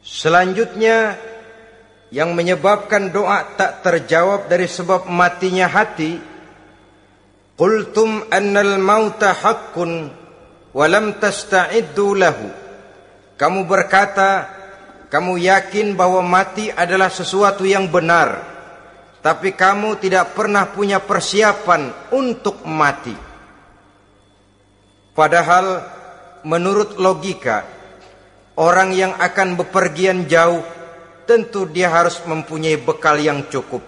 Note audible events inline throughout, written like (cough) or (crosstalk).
Selanjutnya yang menyebabkan doa tak terjawab dari sebab matinya hati Qultum annal mauta haqqun wa lam tasta'iddu lahu. Kamu berkata kamu yakin bahwa mati adalah sesuatu yang benar tapi kamu tidak pernah punya persiapan untuk mati. Padahal menurut logika Orang yang akan bepergian jauh tentu dia harus mempunyai bekal yang cukup.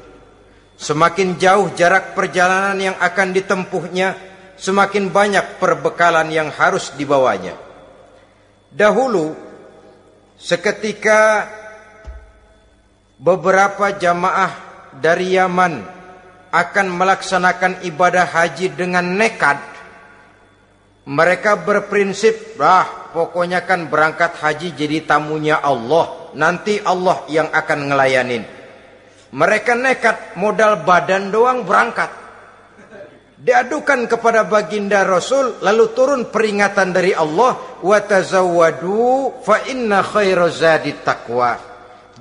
Semakin jauh jarak perjalanan yang akan ditempuhnya, semakin banyak perbekalan yang harus dibawanya. Dahulu, seketika beberapa jamaah dari Yaman akan melaksanakan ibadah haji dengan nekat, mereka berprinsip, ah pokoknya kan berangkat haji jadi tamunya Allah. Nanti Allah yang akan ngelayanin. Mereka nekat modal badan doang berangkat. Diadukan kepada baginda Rasul lalu turun peringatan dari Allah wa tazawwadu fa inna khairazadi taqwa.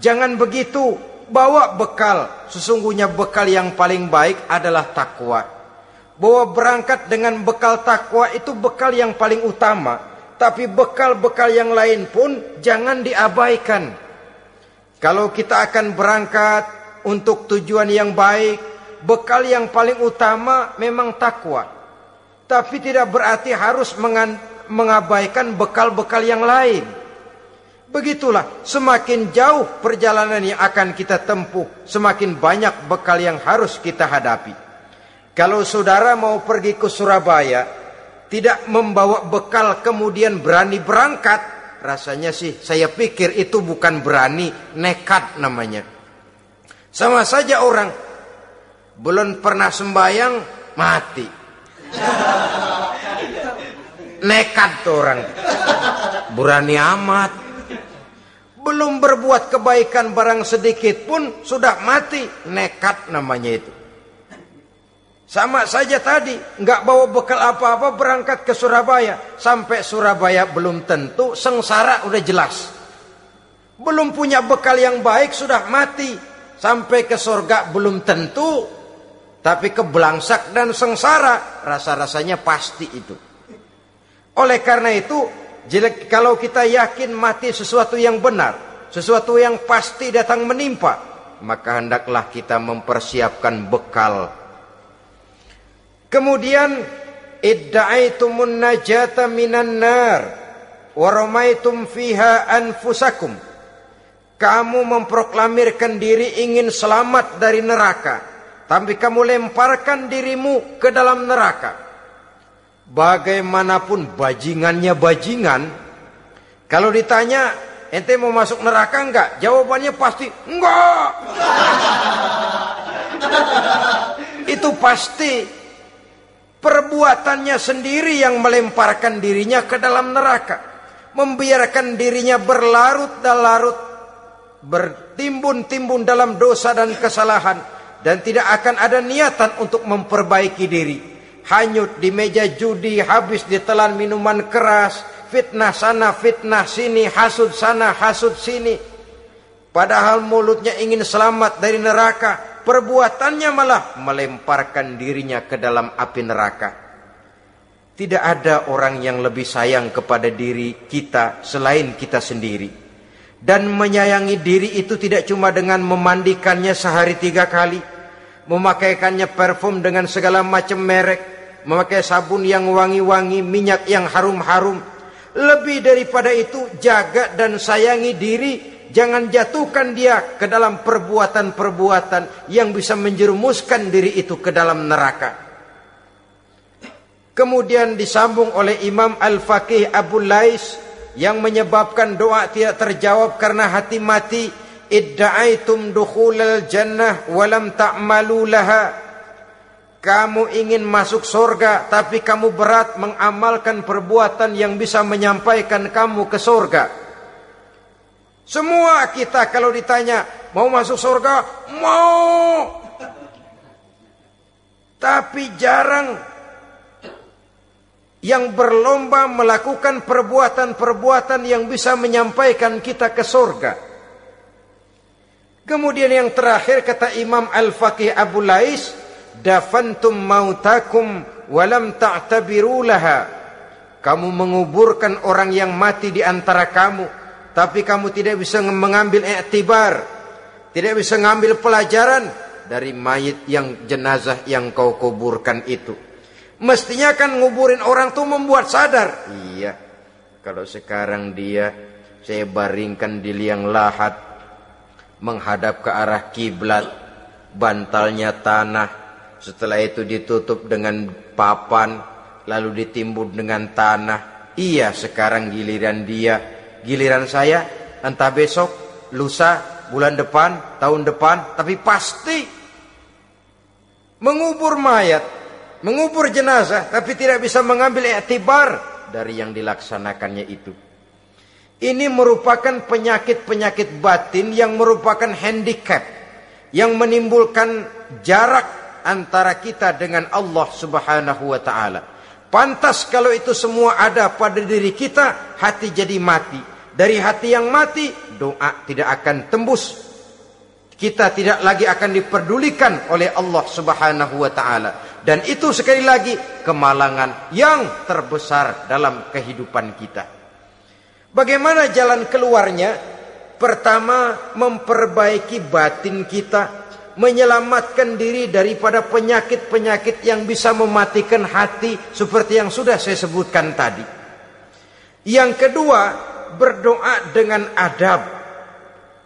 Jangan begitu, bawa bekal. Sesungguhnya bekal yang paling baik adalah takwa. Bahwa berangkat dengan bekal takwa itu bekal yang paling utama tapi bekal-bekal yang lain pun jangan diabaikan. Kalau kita akan berangkat untuk tujuan yang baik, bekal yang paling utama memang takwa. Tapi tidak berarti harus mengabaikan bekal-bekal yang lain. Begitulah, semakin jauh perjalanan yang akan kita tempuh, semakin banyak bekal yang harus kita hadapi. Kalau saudara mau pergi ke Surabaya, tidak membawa bekal kemudian berani berangkat, rasanya sih saya pikir itu bukan berani, nekat namanya. Sama saja orang belum pernah sembahyang mati. Nekat tuh orang. Berani amat. Belum berbuat kebaikan barang sedikit pun sudah mati. Nekat namanya itu. Sama saja tadi, nggak bawa bekal apa-apa berangkat ke Surabaya. Sampai Surabaya belum tentu, sengsara udah jelas. Belum punya bekal yang baik sudah mati. Sampai ke surga belum tentu. Tapi kebelangsak dan sengsara, rasa-rasanya pasti itu. Oleh karena itu, kalau kita yakin mati sesuatu yang benar, sesuatu yang pasti datang menimpa, maka hendaklah kita mempersiapkan bekal Kemudian idda'aitumun najata minan nar wa fiha anfusakum. Kamu memproklamirkan diri ingin selamat dari neraka, tapi kamu lemparkan dirimu ke dalam neraka. Bagaimanapun bajingannya bajingan, kalau ditanya ente mau masuk neraka enggak? Jawabannya pasti enggak. (laughs) Itu pasti Perbuatannya sendiri yang melemparkan dirinya ke dalam neraka. Membiarkan dirinya berlarut dan larut. Bertimbun-timbun dalam dosa dan kesalahan. Dan tidak akan ada niatan untuk memperbaiki diri. Hanyut di meja judi, habis ditelan minuman keras. Fitnah sana, fitnah sini, hasud sana, hasud sini. Padahal mulutnya ingin selamat dari neraka perbuatannya malah melemparkan dirinya ke dalam api neraka. Tidak ada orang yang lebih sayang kepada diri kita selain kita sendiri. Dan menyayangi diri itu tidak cuma dengan memandikannya sehari tiga kali. Memakaikannya parfum dengan segala macam merek. Memakai sabun yang wangi-wangi, minyak yang harum-harum. Lebih daripada itu jaga dan sayangi diri Jangan jatuhkan dia ke dalam perbuatan-perbuatan yang bisa menjerumuskan diri itu ke dalam neraka. Kemudian disambung oleh Imam Al-Faqih Abu Lais yang menyebabkan doa tidak terjawab karena hati mati. Idda'aitum dukhulal jannah walam ta'malu laha. Kamu ingin masuk surga tapi kamu berat mengamalkan perbuatan yang bisa menyampaikan kamu ke surga. Semua kita kalau ditanya mau masuk surga, mau. Tapi jarang yang berlomba melakukan perbuatan-perbuatan yang bisa menyampaikan kita ke surga. Kemudian yang terakhir kata Imam Al-Faqih Abu Lais, dafantum mautakum walam ta'tabiru laha. Kamu menguburkan orang yang mati di antara kamu, tapi kamu tidak bisa mengambil iktibar, tidak bisa mengambil pelajaran dari mayit yang jenazah yang kau kuburkan itu. Mestinya kan nguburin orang tuh membuat sadar. Iya. Kalau sekarang dia saya baringkan di liang lahat menghadap ke arah kiblat, bantalnya tanah, setelah itu ditutup dengan papan, lalu ditimbun dengan tanah. Iya, sekarang giliran dia, giliran saya, entah besok, lusa, bulan depan, tahun depan, tapi pasti mengubur mayat mengubur jenazah tapi tidak bisa mengambil iktibar dari yang dilaksanakannya itu. Ini merupakan penyakit-penyakit batin yang merupakan handicap yang menimbulkan jarak antara kita dengan Allah Subhanahu wa taala. Pantas kalau itu semua ada pada diri kita, hati jadi mati. Dari hati yang mati, doa tidak akan tembus kita tidak lagi akan diperdulikan oleh Allah Subhanahu wa taala. Dan itu sekali lagi kemalangan yang terbesar dalam kehidupan kita. Bagaimana jalan keluarnya? Pertama, memperbaiki batin kita, menyelamatkan diri daripada penyakit-penyakit yang bisa mematikan hati seperti yang sudah saya sebutkan tadi. Yang kedua, berdoa dengan adab.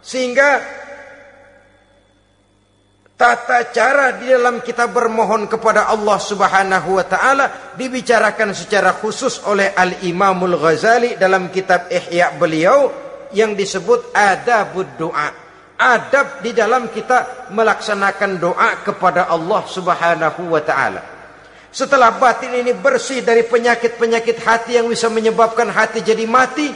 Sehingga Tata cara di dalam kita bermohon kepada Allah Subhanahu wa taala dibicarakan secara khusus oleh Al-Imamul Ghazali dalam kitab Ihya beliau yang disebut adabud doa. Adab di dalam kita melaksanakan doa kepada Allah Subhanahu wa taala. Setelah batin ini bersih dari penyakit-penyakit hati yang bisa menyebabkan hati jadi mati,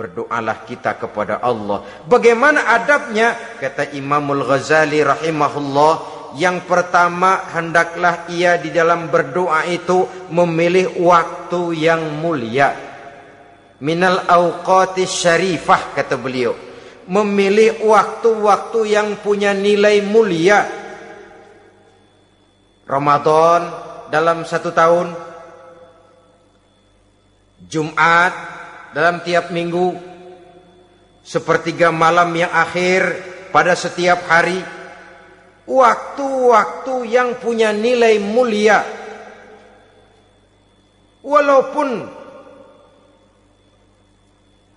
berdoalah kita kepada Allah. Bagaimana adabnya? Kata Imamul Ghazali rahimahullah, yang pertama hendaklah ia di dalam berdoa itu memilih waktu yang mulia. Minal awqati syarifah kata beliau. Memilih waktu-waktu yang punya nilai mulia. Ramadan dalam satu tahun. Jumat dalam tiap minggu sepertiga malam yang akhir pada setiap hari waktu-waktu yang punya nilai mulia. Walaupun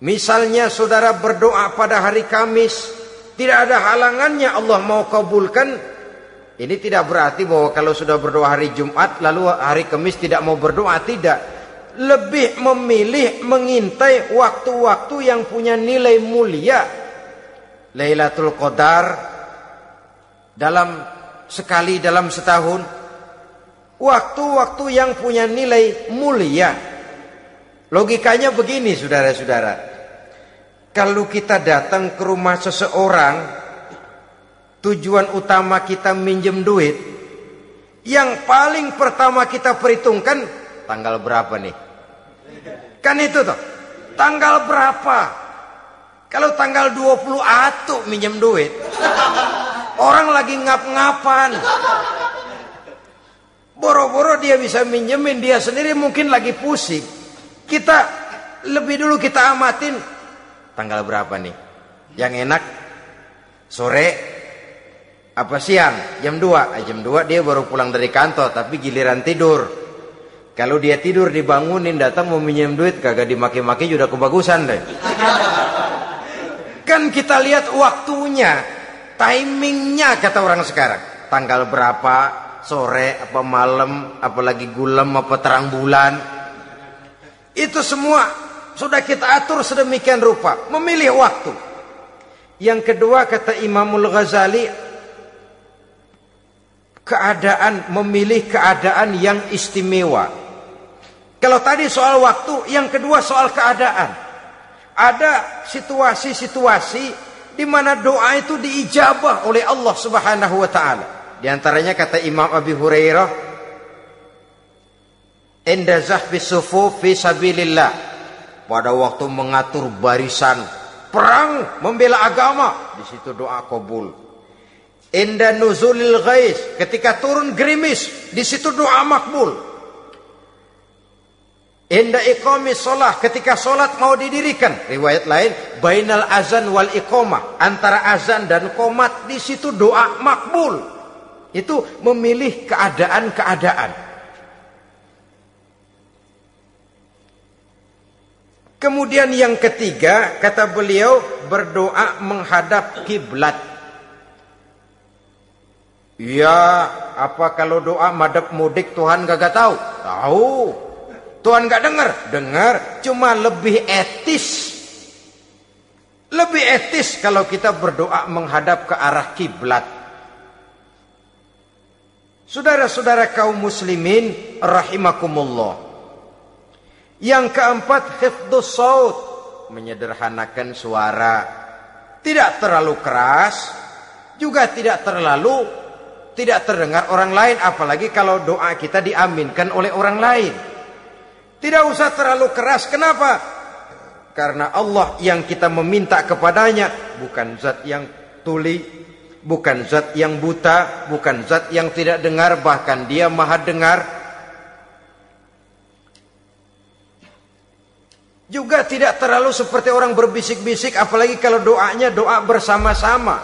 misalnya saudara berdoa pada hari Kamis tidak ada halangannya Allah mau kabulkan ini tidak berarti bahwa kalau sudah berdoa hari Jumat lalu hari Kamis tidak mau berdoa tidak lebih memilih mengintai waktu-waktu yang punya nilai mulia. Lailatul Qadar dalam sekali dalam setahun waktu-waktu yang punya nilai mulia. Logikanya begini saudara-saudara. Kalau kita datang ke rumah seseorang tujuan utama kita minjem duit yang paling pertama kita perhitungkan tanggal berapa nih Kan itu tuh. Tanggal berapa? Kalau tanggal 20 atuk minjem duit. Orang lagi ngap-ngapan. Boro-boro dia bisa minjemin dia sendiri mungkin lagi pusing. Kita lebih dulu kita amatin tanggal berapa nih? Yang enak sore apa siang? Jam 2. Jam 2 dia baru pulang dari kantor tapi giliran tidur. Kalau dia tidur dibangunin datang mau minjem duit kagak dimaki-maki sudah kebagusan deh. Kan kita lihat waktunya, timingnya kata orang sekarang. Tanggal berapa, sore apa malam, apalagi gulam apa terang bulan. Itu semua sudah kita atur sedemikian rupa, memilih waktu. Yang kedua kata Imamul Ghazali keadaan memilih keadaan yang istimewa kalau tadi soal waktu, yang kedua soal keadaan. Ada situasi-situasi di mana doa itu diijabah oleh Allah Subhanahu wa taala. Di antaranya kata Imam Abi Hurairah Inda zahfi fi sabilillah. Pada waktu mengatur barisan perang membela agama, di situ doa kabul. Inda nuzulil ghais, ketika turun gerimis, di situ doa makbul. Inda iqamis sholat ketika sholat mau didirikan. Riwayat lain, bainal azan wal iqamah. Antara azan dan komat di situ doa makbul. Itu memilih keadaan-keadaan. Kemudian yang ketiga, kata beliau, berdoa menghadap kiblat. Ya, apa kalau doa madep mudik Tuhan gak, gak tahu? Tahu. Tuhan gak dengar? Dengar, cuma lebih etis. Lebih etis kalau kita berdoa menghadap ke arah kiblat. Saudara-saudara kaum muslimin rahimakumullah. Yang keempat hifdus saut, menyederhanakan suara. Tidak terlalu keras, juga tidak terlalu tidak terdengar orang lain apalagi kalau doa kita diaminkan oleh orang lain. Tidak usah terlalu keras. Kenapa? Karena Allah yang kita meminta kepadanya bukan zat yang tuli, bukan zat yang buta, bukan zat yang tidak dengar, bahkan dia maha dengar. Juga tidak terlalu seperti orang berbisik-bisik, apalagi kalau doanya doa bersama-sama.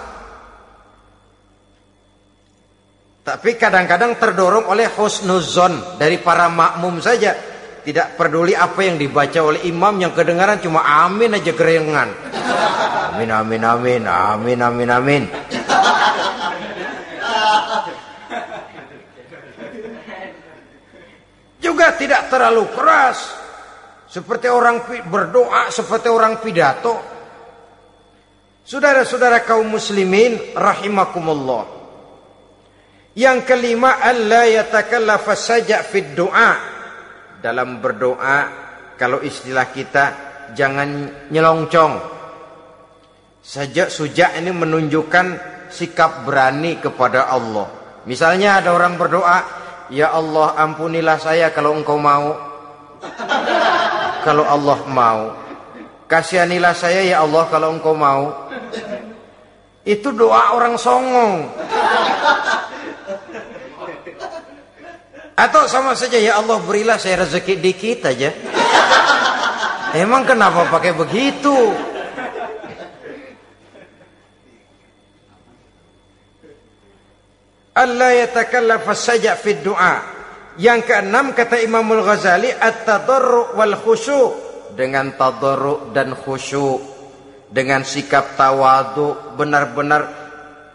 Tapi kadang-kadang terdorong oleh husnuzon dari para makmum saja tidak peduli apa yang dibaca oleh imam yang kedengaran cuma amin aja gerengan. Amin amin amin amin amin amin. Juga tidak terlalu keras seperti orang berdoa seperti orang pidato. Saudara-saudara kaum muslimin rahimakumullah. Yang kelima alla yatakallafa saja fid du'a dalam berdoa kalau istilah kita jangan nyelongcong. Sejak sujak ini menunjukkan sikap berani kepada Allah. Misalnya ada orang berdoa, "Ya Allah, ampunilah saya kalau Engkau mau." Kalau Allah mau. Kasihanilah saya ya Allah kalau Engkau mau. Itu doa orang songong. Atau sama saja ya Allah berilah saya rezeki dikit aja. Emang kenapa pakai begitu? Allah yatakallaf saja fi doa. Yang keenam kata Imamul Ghazali at-tadarru wal khusyu dengan tadarru dan khusyu dengan sikap tawadu benar-benar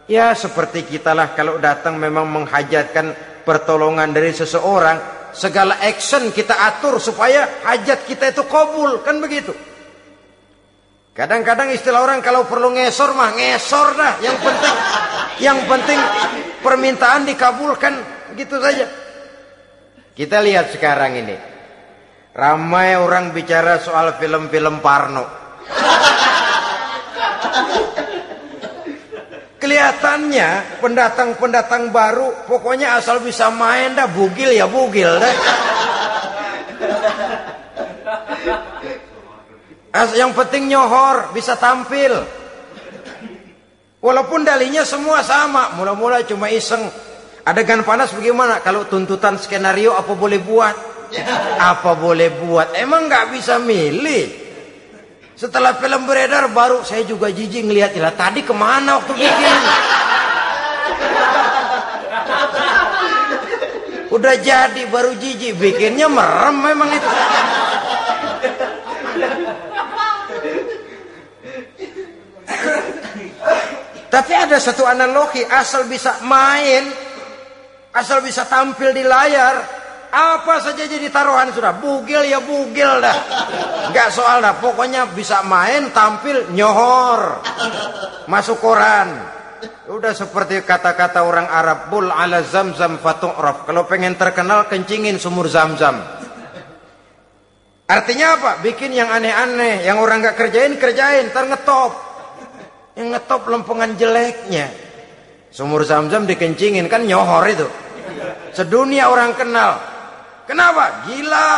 ya seperti kita lah kalau datang memang menghajatkan pertolongan dari seseorang, segala action kita atur supaya hajat kita itu kabul, kan begitu. Kadang-kadang istilah orang kalau perlu ngesor mah ngesor dah, yang penting yang penting permintaan dikabulkan gitu saja. Kita lihat sekarang ini. Ramai orang bicara soal film-film Parno. Kelihatannya pendatang-pendatang baru pokoknya asal bisa main dah bugil ya bugil dah. As yang penting nyohor, bisa tampil. Walaupun dalinya semua sama, mula-mula cuma iseng. Adegan panas bagaimana? Kalau tuntutan skenario apa boleh buat? Apa boleh buat? Emang nggak bisa milih. Setelah film beredar baru saya juga jijik ngelihat ilah tadi ke mana waktu bikin. Udah jadi baru jijik bikinnya merem memang itu. Tapi ada satu analogi asal bisa main, asal bisa tampil di layar, apa saja jadi taruhan sudah. Bugil ya bugil dah. Enggak soal dah. Pokoknya bisa main, tampil, nyohor. Masuk koran. Udah seperti kata-kata orang Arab. Bul ala zamzam fatu'raf. Kalau pengen terkenal, kencingin sumur zamzam. Artinya apa? Bikin yang aneh-aneh. Yang orang gak kerjain, kerjain. Ntar ngetop. Yang ngetop lempengan jeleknya. Sumur zamzam dikencingin. Kan nyohor itu. Sedunia orang kenal. Kenapa? Gila.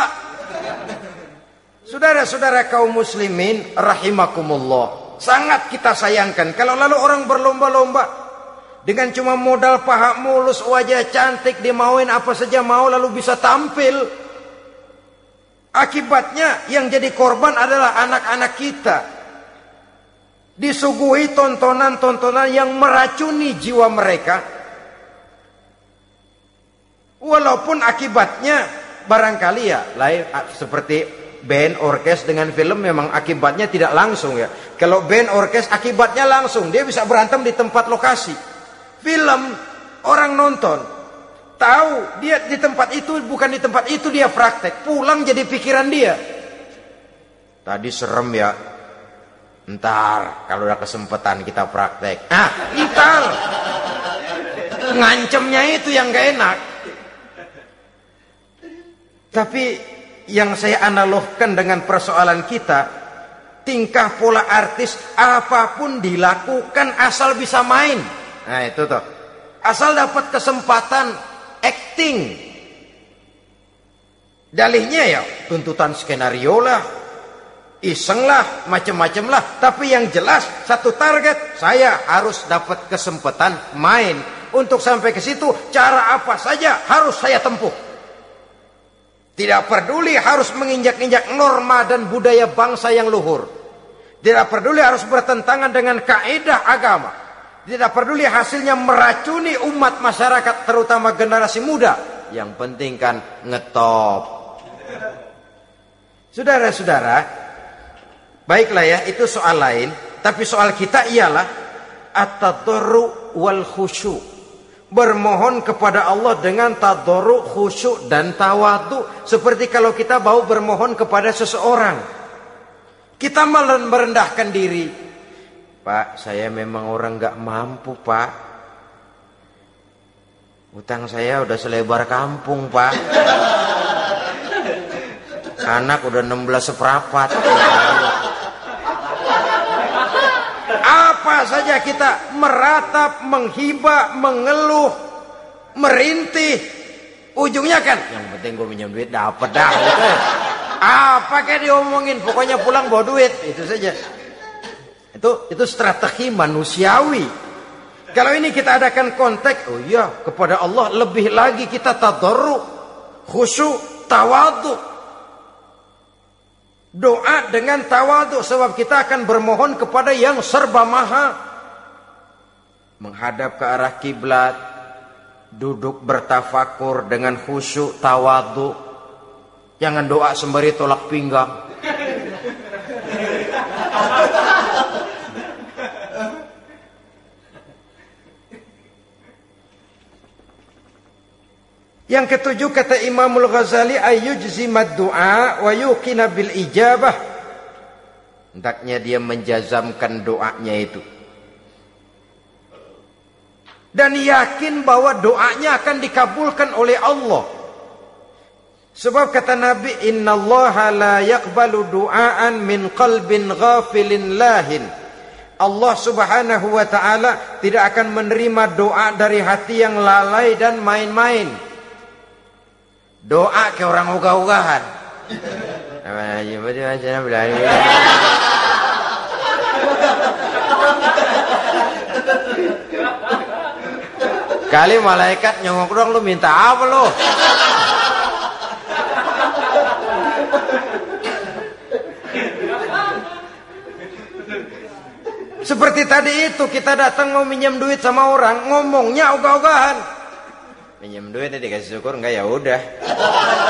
Saudara-saudara kaum muslimin rahimakumullah. Sangat kita sayangkan kalau lalu orang berlomba-lomba dengan cuma modal paha mulus, wajah cantik, dimauin apa saja mau lalu bisa tampil. Akibatnya yang jadi korban adalah anak-anak kita. Disuguhi tontonan-tontonan yang meracuni jiwa mereka. Walaupun akibatnya barangkali ya lain seperti band orkes dengan film memang akibatnya tidak langsung ya. Kalau band orkes akibatnya langsung, dia bisa berantem di tempat lokasi. Film orang nonton tahu dia di tempat itu bukan di tempat itu dia praktek, pulang jadi pikiran dia. Tadi serem ya. Ntar kalau udah kesempatan kita praktek. Ah, ntar. Ngancemnya itu yang gak enak. Tapi yang saya analogkan dengan persoalan kita, tingkah pola artis apa pun dilakukan asal bisa main. Nah itu tuh. Asal dapat kesempatan acting. Dalihnya ya tuntutan skenario lah, iseng lah, macam-macam lah. Tapi yang jelas satu target, saya harus dapat kesempatan main. Untuk sampai ke situ, cara apa saja harus saya tempuh. Tidak peduli harus menginjak-injak norma dan budaya bangsa yang luhur. Tidak peduli harus bertentangan dengan kaidah agama. Tidak peduli hasilnya meracuni umat masyarakat terutama generasi muda. Yang penting kan ngetop. Saudara-saudara, baiklah ya itu soal lain. Tapi soal kita ialah at-tadarru wal khusyuk bermohon kepada Allah dengan tadoru, khusyuk dan tawadu seperti kalau kita mau bermohon kepada seseorang. Kita merendahkan diri. Pak, saya memang orang nggak mampu, Pak. Utang saya udah selebar kampung, Pak. Anak udah 16 seprapat. Saja kita meratap, menghibah, mengeluh, merintih, ujungnya kan yang penting gue minjem duit dapat dah. Apa kayak diomongin, pokoknya pulang bawa duit, itu saja. Itu itu strategi manusiawi. Kalau ini kita adakan konteks, oh iya, kepada Allah lebih lagi kita tadarru, khusyuk, tawadu, Doa dengan tawadu sebab kita akan bermohon kepada yang serba maha. Menghadap ke arah kiblat, duduk bertafakur dengan khusyuk tawadu. Jangan doa sembari tolak pinggang. Yang ketujuh kata Imamul Ghazali ayyujzimad du'a wa yuqina bil ijabah. Hendaknya dia menjazamkan doanya itu. Dan yakin bahwa doanya akan dikabulkan oleh Allah. Sebab kata Nabi, Inna Allah la yakbalu du'aan min qalbin ghafilin lahin. Allah subhanahu wa ta'ala tidak akan menerima doa dari hati yang lalai dan main-main. Doa ke orang ugah-ugahan. Kali malaikat nyongok dong lu minta apa lu? Seperti tadi itu kita datang mau minjem duit sama orang, ngomongnya ogah-ogahan minjem duit dikasih syukur enggak ya udah.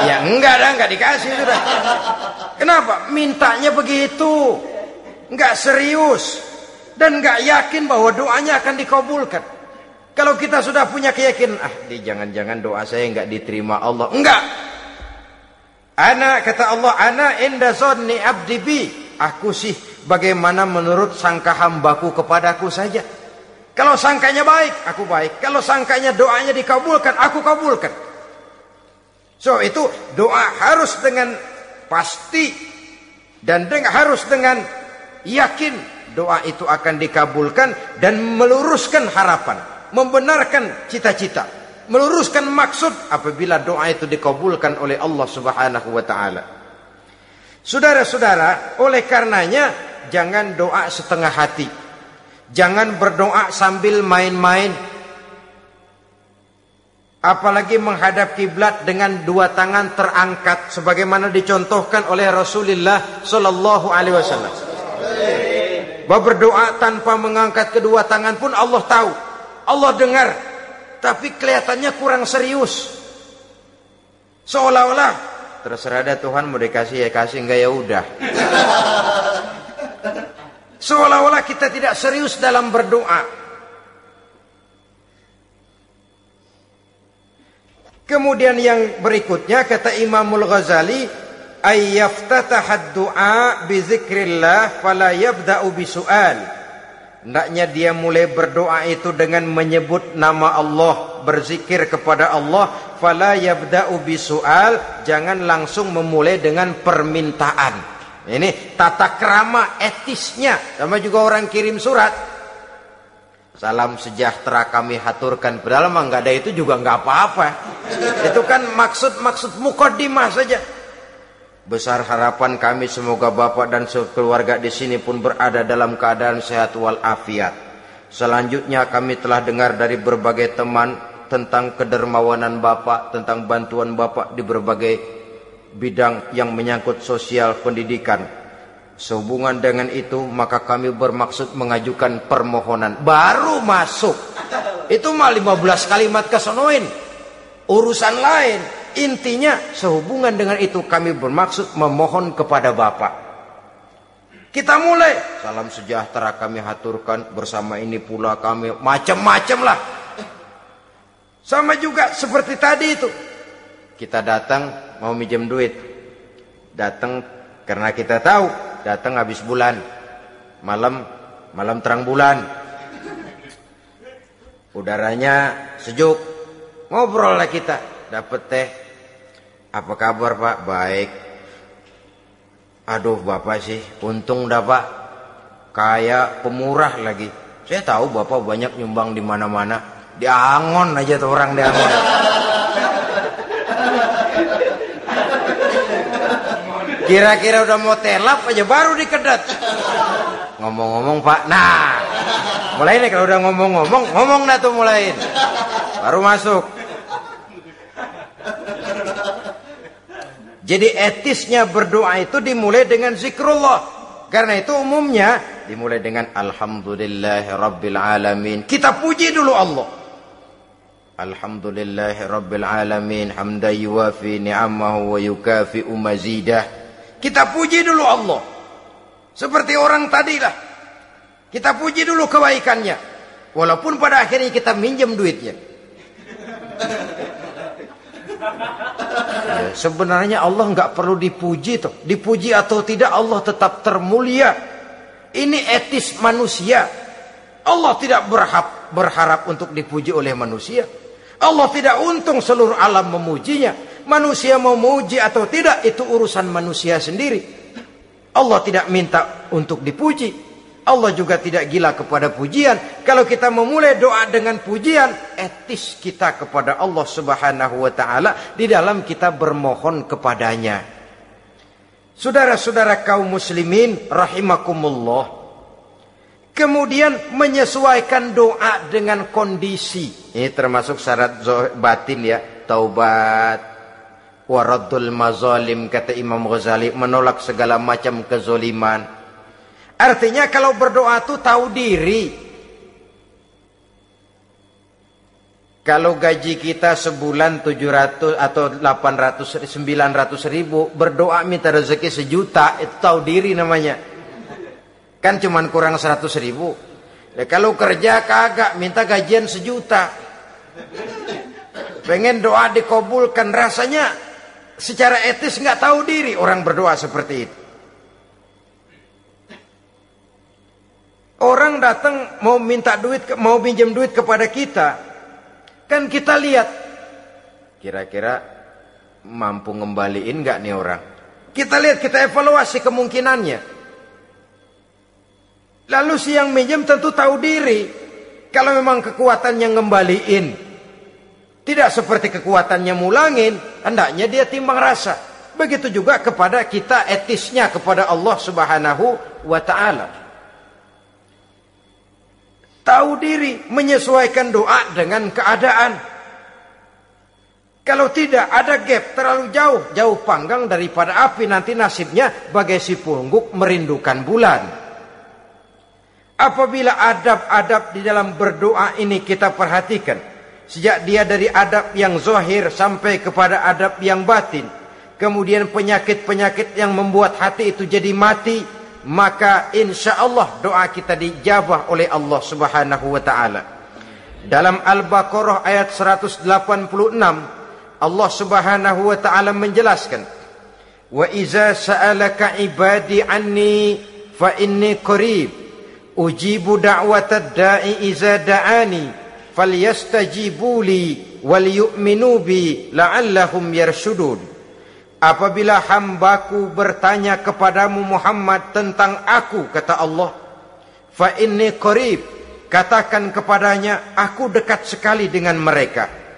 Ya enggak dah enggak dikasih sudah. Kenapa? Mintanya begitu. Enggak serius. Dan enggak yakin bahwa doanya akan dikabulkan. Kalau kita sudah punya keyakinan ah di jangan-jangan doa saya enggak diterima Allah. Enggak. Anak kata Allah anak inda zonni abdi bi. Aku sih bagaimana menurut sangka hambaku kepadaku saja kalau sangkanya baik, aku baik. Kalau sangkanya doanya dikabulkan, aku kabulkan. So itu doa harus dengan pasti dan dengan, harus dengan yakin doa itu akan dikabulkan dan meluruskan harapan, membenarkan cita-cita. meluruskan maksud apabila doa itu dikabulkan oleh Allah Subhanahu wa taala. Saudara-saudara, oleh karenanya jangan doa setengah hati. Jangan berdoa sambil main-main. Apalagi menghadap kiblat dengan dua tangan terangkat sebagaimana dicontohkan oleh Rasulullah sallallahu alaihi wasallam. Bahwa berdoa tanpa mengangkat kedua tangan pun Allah tahu. Allah dengar. Tapi kelihatannya kurang serius. Seolah-olah terserah ada Tuhan mau dikasih ya kasih enggak ya udah. (laughs) Seolah-olah kita tidak serius dalam berdoa. Kemudian yang berikutnya kata Imamul Ghazali ayyaftataha du'a bi zikrillah fala yabda'u bi su'al. Hendaknya dia mulai berdoa itu dengan menyebut nama Allah, berzikir kepada Allah, fala yabda'u bi su'al, jangan langsung memulai dengan permintaan. Ini tata kerama etisnya. Sama juga orang kirim surat. Salam sejahtera kami haturkan. Padahal mah nggak ada itu juga nggak apa-apa. Itu kan maksud-maksud mukodimah saja. Besar harapan kami semoga Bapak dan keluarga di sini pun berada dalam keadaan sehat walafiat. Selanjutnya kami telah dengar dari berbagai teman tentang kedermawanan Bapak, tentang bantuan Bapak di berbagai bidang yang menyangkut sosial pendidikan. Sehubungan dengan itu maka kami bermaksud mengajukan permohonan. Baru masuk. Itu mah 15 kalimat kesonoin. Urusan lain. Intinya sehubungan dengan itu kami bermaksud memohon kepada Bapak. Kita mulai. Salam sejahtera kami haturkan bersama ini pula kami macam-macam lah. Sama juga seperti tadi itu. Kita datang mau minjem duit. Datang karena kita tahu datang habis bulan. Malam malam terang bulan. Udaranya sejuk. Ngobrol lah kita, dapat teh. Apa kabar Pak? Baik. Aduh Bapak sih, untung dah Pak. Kayak pemurah lagi. Saya tahu Bapak banyak nyumbang di mana-mana. Di Angon aja tuh orang di Kira-kira udah mau telap aja baru dikedat. Ngomong-ngomong Pak, nah mulai nih kalau udah ngomong-ngomong, ngomong dah tuh mulain. Baru masuk. Jadi etisnya berdoa itu dimulai dengan zikrullah. Karena itu umumnya dimulai dengan Alhamdulillah Rabbil Alamin. Kita puji dulu Allah. Alhamdulillah Rabbil Alamin. Ni'amahu wa yukafi umazidah. Kita puji dulu Allah. Seperti orang tadi lah. Kita puji dulu kebaikannya. Walaupun pada akhirnya kita minjem duitnya. Ya, sebenarnya Allah nggak perlu dipuji tuh. Dipuji atau tidak Allah tetap termulia. Ini etis manusia. Allah tidak berharap, berharap untuk dipuji oleh manusia. Allah tidak untung seluruh alam memujinya. Manusia mau memuji atau tidak itu urusan manusia sendiri. Allah tidak minta untuk dipuji. Allah juga tidak gila kepada pujian. Kalau kita memulai doa dengan pujian, etis kita kepada Allah Subhanahu wa taala di dalam kita bermohon kepadanya. Saudara-saudara kaum muslimin rahimakumullah. Kemudian menyesuaikan doa dengan kondisi. Ini termasuk syarat batin ya. Taubat, Waradul mazalim kata Imam Ghazali menolak segala macam kezoliman. Artinya kalau berdoa itu tahu diri. Kalau gaji kita sebulan 700 atau 800 900 ribu berdoa minta rezeki sejuta itu tahu diri namanya. Kan cuman kurang 100 ribu. Ya, kalau kerja kagak minta gajian sejuta. Pengen doa dikabulkan rasanya secara etis nggak tahu diri orang berdoa seperti itu. Orang datang mau minta duit, mau pinjam duit kepada kita, kan kita lihat kira-kira mampu ngembaliin nggak nih orang. Kita lihat, kita evaluasi kemungkinannya. Lalu si yang minjem tentu tahu diri. Kalau memang kekuatannya ngembaliin, Tidak seperti kekuatannya mulangin, hendaknya dia timbang rasa. Begitu juga kepada kita etisnya kepada Allah Subhanahu wa taala. Tahu diri, menyesuaikan doa dengan keadaan. Kalau tidak ada gap terlalu jauh, jauh panggang daripada api nanti nasibnya bagai si pungguk merindukan bulan. Apabila adab-adab di dalam berdoa ini kita perhatikan, sejak dia dari adab yang zahir sampai kepada adab yang batin, kemudian penyakit-penyakit yang membuat hati itu jadi mati, maka insya Allah doa kita dijabah oleh Allah Subhanahu wa taala. Dalam Al-Baqarah ayat 186 Allah Subhanahu wa taala menjelaskan wa iza sa'alaka ibadi anni fa inni qarib ujibu da'watad da'i iza da'ani falyastajibu li wal yu'minu bi la'allahum yarshudun apabila hambaku bertanya kepadamu Muhammad tentang aku kata Allah fa inni qarib katakan kepadanya aku dekat sekali dengan mereka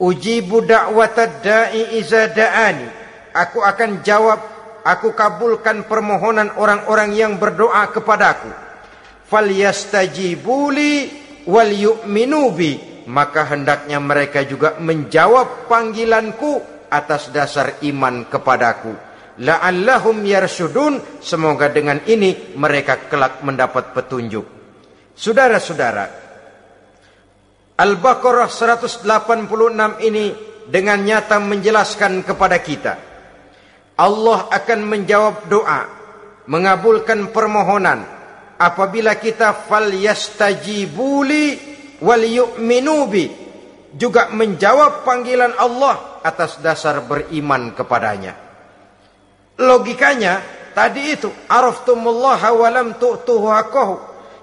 Ujibu da'watad da'i iza da'ani. Aku akan jawab, aku kabulkan permohonan orang-orang yang berdoa kepadaku. Falyastajibuli wal yu'minu bi. Maka hendaknya mereka juga menjawab panggilanku atas dasar iman kepadaku. La'allahum yarsudun. Semoga dengan ini mereka kelak mendapat petunjuk. Saudara-saudara, Al-Baqarah 186 ini dengan nyata menjelaskan kepada kita Allah akan menjawab doa mengabulkan permohonan apabila kita fal yastajibuli wal yu'minu bi juga menjawab panggilan Allah atas dasar beriman kepadanya logikanya tadi itu araftumullaha wa lam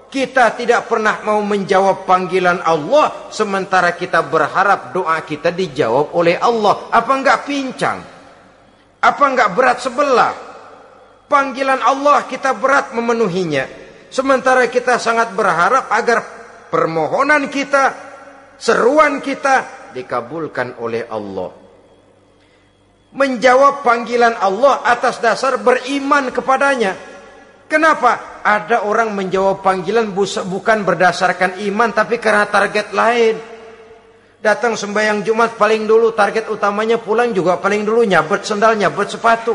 kita tidak pernah mau menjawab panggilan Allah sementara kita berharap doa kita dijawab oleh Allah. Apa enggak pincang? Apa enggak berat sebelah? Panggilan Allah kita berat memenuhinya. Sementara kita sangat berharap agar permohonan kita, seruan kita dikabulkan oleh Allah. Menjawab panggilan Allah atas dasar beriman kepadanya. Kenapa? Ada orang menjawab panggilan bukan berdasarkan iman tapi karena target lain. Datang sembahyang Jumat paling dulu target utamanya pulang juga paling dulu nyabet sendal, nyabet sepatu.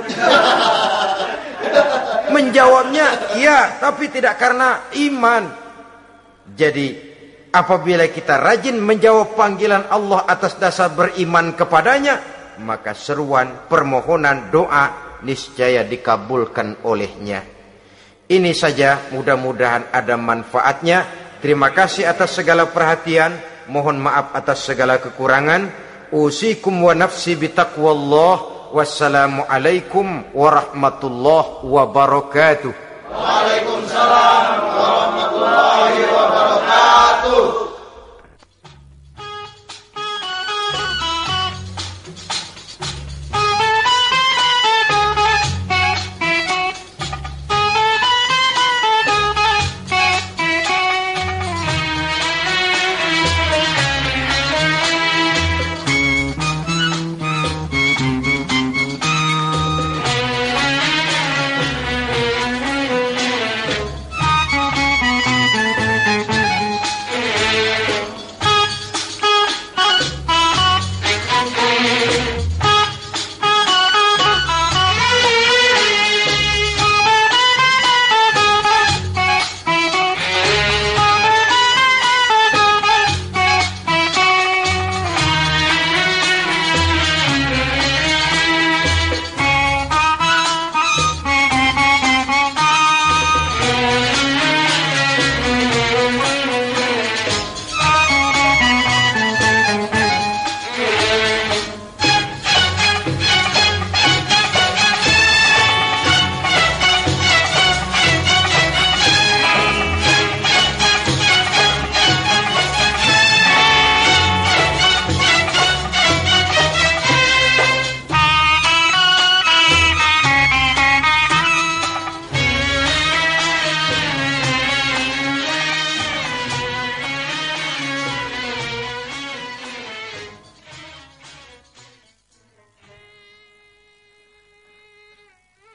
Menjawabnya iya, tapi tidak karena iman. Jadi apabila kita rajin menjawab panggilan Allah atas dasar beriman kepadanya, maka seruan, permohonan, doa niscaya dikabulkan olehnya. Ini saja mudah-mudahan ada manfaatnya. Terima kasih atas segala perhatian. Mohon maaf atas segala kekurangan. Usikum wa nafsi bitaqwallah. Wassalamualaikum warahmatullahi wabarakatuh. Waalaikumsalam